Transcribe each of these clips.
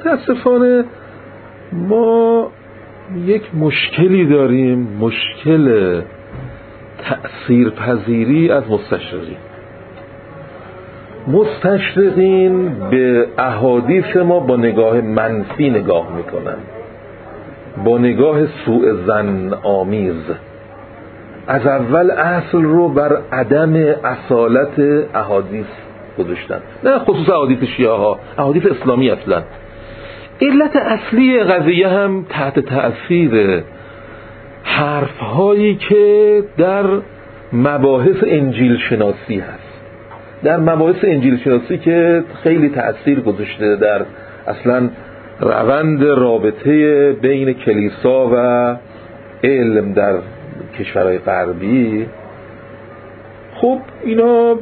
متاسفانه ما یک مشکلی داریم مشکل تأثیر پذیری از مستشرقین. مستشرقین به احادیث ما با نگاه منفی نگاه می‌کنن. با نگاه سوء زن آمیز از اول اصل رو بر عدم اصالت احادیث گذاشتن. نه خصوص احادیث شیعه ها احادیث اسلامی اصلا. علت اصلی قضیه هم تحت تأثیر حرف هایی که در مباحث انجیل شناسی هست. در مباحث انجیل شناسی که خیلی تأثیر گذاشته در اصلا روند رابطه بین کلیسا و علم در کشورهای غربی. خب اینا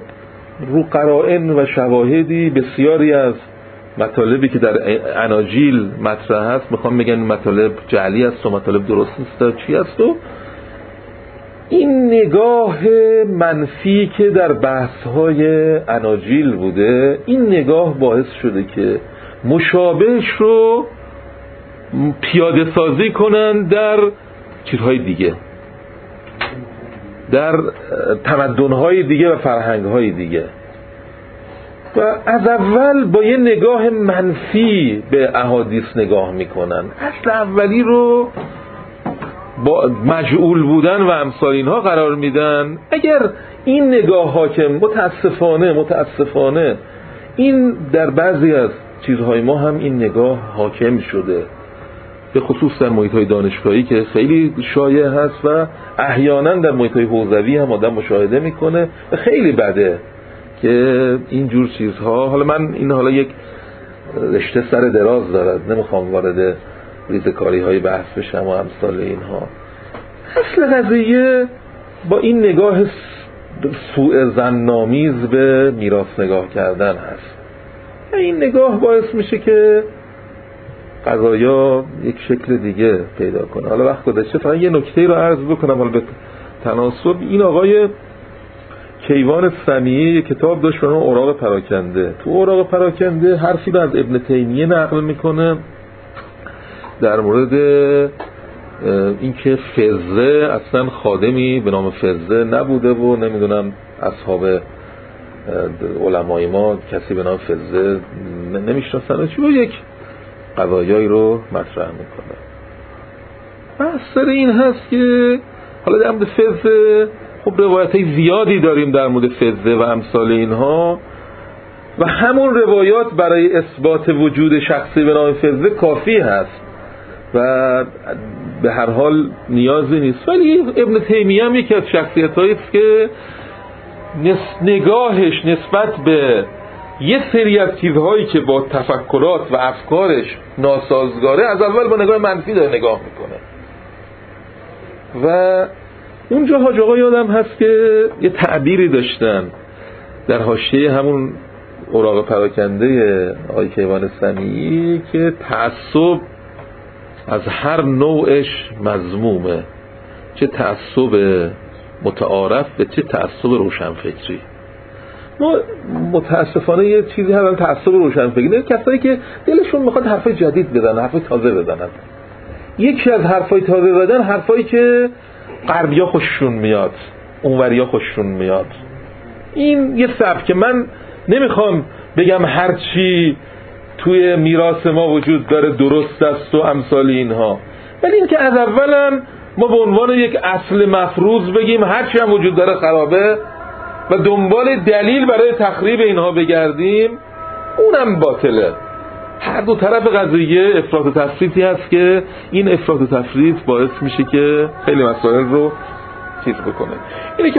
رو قرائن و شواهدی بسیاری از مطالبی که در اناجیل مطرح هست می‌خوام بگن مطالب جعلی است و مطالب درست نیست. چی است؟ و این نگاه منفی که در بحث های اناجیل بوده این نگاه باعث شده که مشابهش رو پیاده سازی کنن در چیزهای دیگه. در تمدنهای دیگه و فرهنگهای دیگه. و از اول با یه نگاه منفی به احادیث نگاه می‌کنن. اصل اولی رو با مجعول بودن و امثال اینها قرار میدن. اگر این نگاه ها که متاسفانه متاسفانه این در بعضی از چیزهای ما هم این نگاه حاکم شده. به خصوص در محیط های دانشگاهی که خیلی شایع هست و احیانا در محیط های حوزوی هم آدم مشاهده می‌کنه و خیلی بده. که اینجور چیزها حالا من این حالا یک رشته سر دراز دارد نمی‌خوام وارد ریزکاری های بحث بشم و امثال اینها. اصل قضیه با این نگاه سوء زننامیز به میراث نگاه کردن هست. این نگاه باعث میشه که قضایا یک شکل دیگه پیدا کنه. حالا وقت گذشته فقط یه نکته رو عرض بکنم حالا به تناسب. این آقای کیوان سمیه یه کتاب داشت به اوراق پراکنده. تو اوراق پراکنده حرفی رو از ابن تیمیه نقل می‌کنه در مورد اینکه فزه اصلا خادمی به نام فزه نبوده و نمی‌دونم اصحاب علمای ما کسی به نام فزه نمی‌شناسن. چی یک قضایایی رو مطرح می‌کنه؟ بحث این هست که حالا در مورد فزه خب روایت های زیادی داریم در مورد فزه و امثال اینها و همون روایات برای اثبات وجود شخصی به نام فزه کافی هست و به هر حال نیازی نیست. ولی ابن تیمیه هم یکی از شخصیت است که نگاهش نسبت به یه سری از چیزهایی که با تفکرات و افکارش ناسازگاره از اول با نگاه منفی داره نگاه می‌کنه. و اونجا حاج آقا یادم هست که یه تعبیری داشتن در حاشیه همون اوراق پراکنده آقای کیوان سمیعی که تعصب از هر نوعش مضمومه چه تعصب متعارف به چه تعصب روشنفکری. ما متاسفانه یه چیزی هستن تعصب روشنفکری. کسایی که دلشون می‌خواد حرفای جدید بدن حرفای تازه بدن یکی از حرفای تازه بدن حرفایی که غربیا خوششون میاد اونوریا خوششون میاد. این یه که من نمی‌خوام بگم هرچی توی میراث ما وجود داره درست است و امثال اینها. ولی اینکه از اولم ما به عنوان یک اصل مفروض بگیم هرچی هم وجود داره خرابه و دنبال دلیل برای تخریب اینها بگردیم اونم باطله. هر دو طرف قضیه افراط و تفریطی هست که این افراط و تفریط باعث میشه که خیلی مسائل رو چیز بکنه. اینه